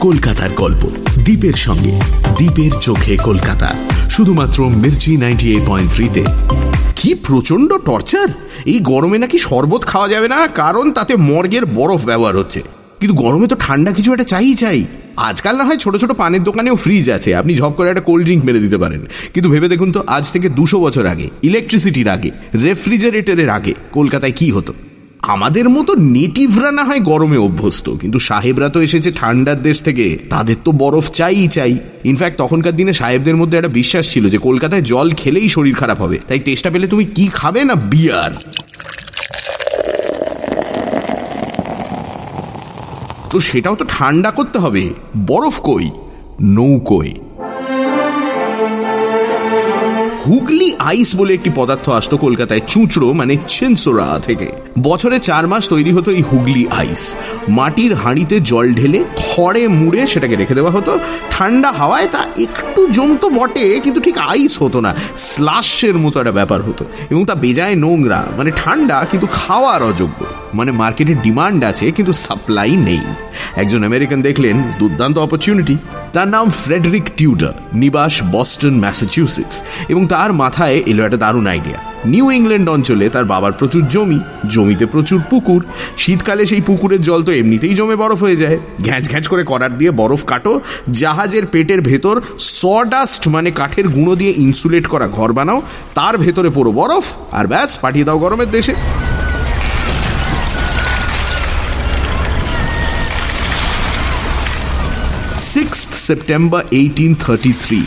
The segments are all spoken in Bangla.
কলকাতার গল্প। দ্বীপের সঙ্গে দ্বীপের চোখে কলকাতা। শুধুমাত্র মির্চি নাইনটি এইট পয়েন্ট থ্রিতে। কি প্রচণ্ড টর্চার! এই গরমে নাকি শরবত খাওয়া যাবে না, কারণ তাতে মর্গের বরফ ব্যবহার হচ্ছে। কিন্তু গরমে তো ঠান্ডা কিছু একটা চাই চাই। আজকাল না হয় ছোট ছোট পানের দোকানেও ফ্রিজ আছে, আপনি ঝপ করে একটা কোল্ড ড্রিঙ্ক মেরে দিতে পারেন। কিন্তু ভেবে দেখুন তো, আজ থেকে দুশো বছর আগে, ইলেকট্রিসিটির আগে, রেফ্রিজারেটরের আগে কলকাতায় কি হতো? আমাদের মতো নেটিভরা না হয় গরমে অভ্যস্ত, কিন্তু সাহেবরা তো এসেছে ঠান্ডার দেশ থেকে। তাদের তো বরফ চাই। চাই ইনফ্যাক্ট তখনকার দিনে সাহেবদের মধ্যে একটা বিশ্বাস ছিল যে কলকাতায় জল খেলেই শরীর খারাপ হবে। তাই তেষ্টা পেলে তুমি কি খাবে না বিয়ার তো সেটাও তো ঠান্ডা করতে হবে। বরফ কই? নৌকোয়। হুগলি আইস বলে একটি পদার্থ আসতো কলকাতায়, চুঁচড়ো মানে চেনসোরা থেকে। বছরে চার মাস তৈরি হতো এই হুগলি আইস। মাটির হাঁড়িতে জল ঢেলে খড়ে মুড়ে সেটাকে রেখে দেওয়া হতো। ঠান্ডা হাওয়ায় তা একটু জমতো বটে, কিন্তু ঠিক আইস হতো না। স্লাশের মতো একটা ব্যাপার হতো। এবং তা বেজায় নোংরা মানে ঠান্ডা, কিন্তু খাওয়ার অযোগ্য। মানে মার্কেটে ডিমান্ড আছে, কিন্তু সাপ্লাই নেই। একজন আমেরিকান দেখলেন, দুর্দান্ত অপরচুনিটি তার নাম ফ্রেডরিক টিউডার, নিবাস বস্টন, ম্যাসাচুসেটস। এবং তার মাথায় এলো একটা দারুণ আইডিয়া নিউ ইংল্যান্ড অঞ্চলে তার বাবার প্রচুর জমি, জমিতে প্রচুর পুকুর। শীতকালে সেই পুকুরের জল তো এমনিতেই জমে বরফ হয়ে যায়। ঘ্যাঁচ ঘ্যাঁচ করে করার দিয়ে বরফ কাটো, জাহাজের পেটের ভেতর সডাস্ট মানে কাঠের গুঁড়ো দিয়ে ইনসুলেট করা ঘর বানাও, তার ভেতরে পুরো বরফ, আর ব্যাস, পাঠিয়ে দাও গরমের দেশে। Six September eighteen thirty three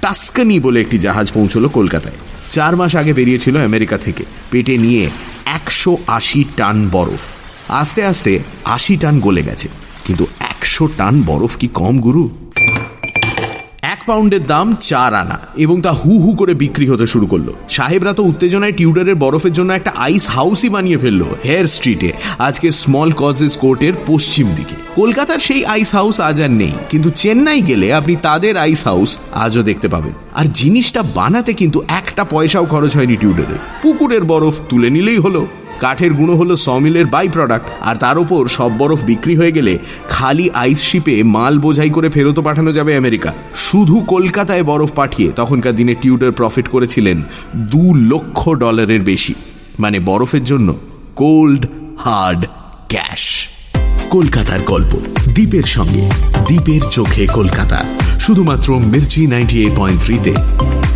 Tuscany বলে একটি জাহাজ পৌঁছলো কলকাতায়। চার মাস আগে বেরিয়েছিল আমেরিকা থেকে। পেটে নিয়ে একশো আশি টান বরফ। আস্তে আস্তে আশি টান গলে গেছে। কিন্তু একশো টান বরফ কি কম, গুরু? পাউন্ডের দাম চার আনা এবং তা হু হু করে বিক্রি হতে শুরু করল। সাহেবরা তো উত্তেজনায় টিউডারের বরফের জন্য একটা আইস হাউসই বানিয়ে ফেলল হেয়ার স্ট্রিটে, আজকে স্মল কজেস কোর্টের পশ্চিম দিকে। কলকাতার সেই আইস হাউস আজ আর নেই, কিন্তু চেন্নাই গেলে আপনি তাদের আইস হাউস আজও দেখতে পাবেন। আর জিনিসটা বানাতে কিন্তু একটা পয়সাও খরচ হয়নি টিউডারের। পুকুরের বরফ তুলে নিলেই হলো। কাঠের গুঁড়ো হলো সমিলের বাই প্রোডাক্ট আর তার উপর সব বরফ বিক্রি হয়ে গেলে খালি আইস শিপে মাল বোঝাই করে ফেরত পাঠানো যাবে আমেরিকা। শুধু কলকাতায় বরফ পাঠিয়ে তখনকার দিনে টিউডার প্রফিট করেছিলেন দু লক্ষ ডলারের বেশি। মানে বরফের জন্য কোল্ড হার্ড ক্যাশ কলকাতার গল্প, দ্বীপের সঙ্গে, দ্বীপের চোখে কলকাতা। শুধুমাত্র মির্চি নাইনটি এইট পয়েন্ট থ্রিতে